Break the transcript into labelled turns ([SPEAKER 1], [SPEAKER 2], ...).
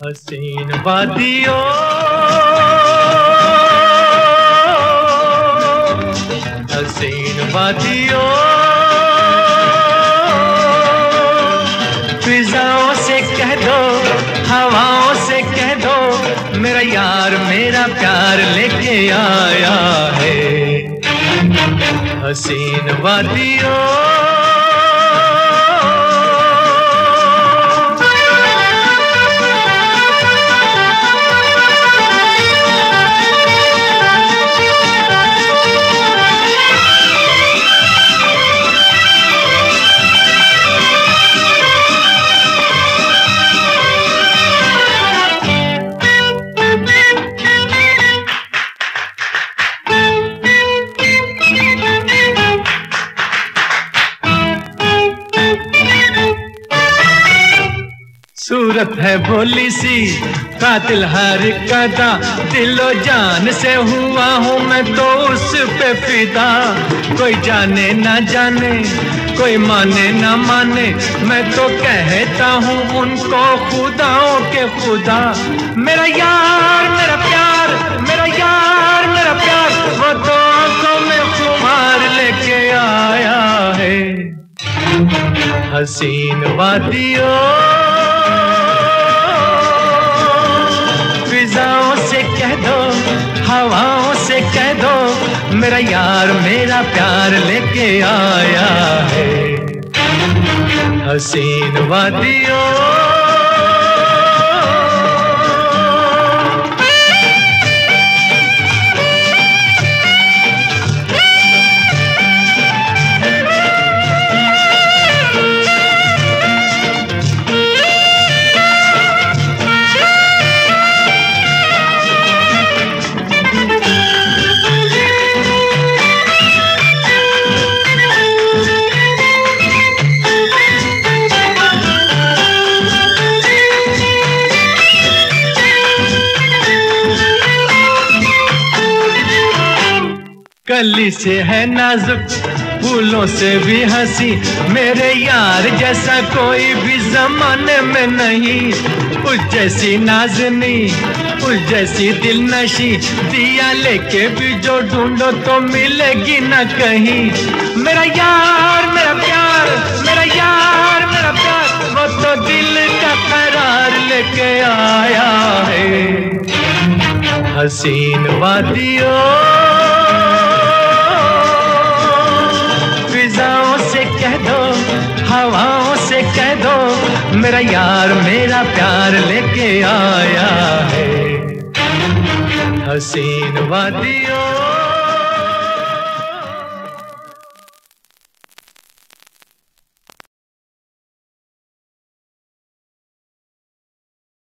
[SPEAKER 1] हसीन वादियों हसीन फिजाओं से कह दो, हवाओं से कह दो, मेरा यार मेरा प्यार लेके आया है। हसीन वादियों सूरत है भोली सी, कातिल हर कदा दिलो जान से हुआ हूँ मैं तो उस पे फिदा। कोई जाने ना जाने, कोई माने ना माने, मैं तो कहता हूँ उनको खुदाओं के खुदा। मेरा यार, मेरा प्यार, मेरा यार, मेरा प्यार, वो तो आँखों में खुमार लेके आया है। हसीन वादियों मेरा यार मेरा प्यार लेके आया है। हसीन वादियों कली से है नाजुक, फूलों से भी हँसी। मेरे यार जैसा कोई भी जमाने में नहीं। उस जैसी नाजनी, उस जैसी दिल नशी दिया लेके भी जो ढूंढो तो मिलेगी ना कहीं। मेरा यार, मेरा प्यार, मेरा यार, मेरा प्यार। वो तो दिल का करार लेके आया है। हसीन वादियों मेरा यार मेरा प्यार लेके आया है। हसीन वादियों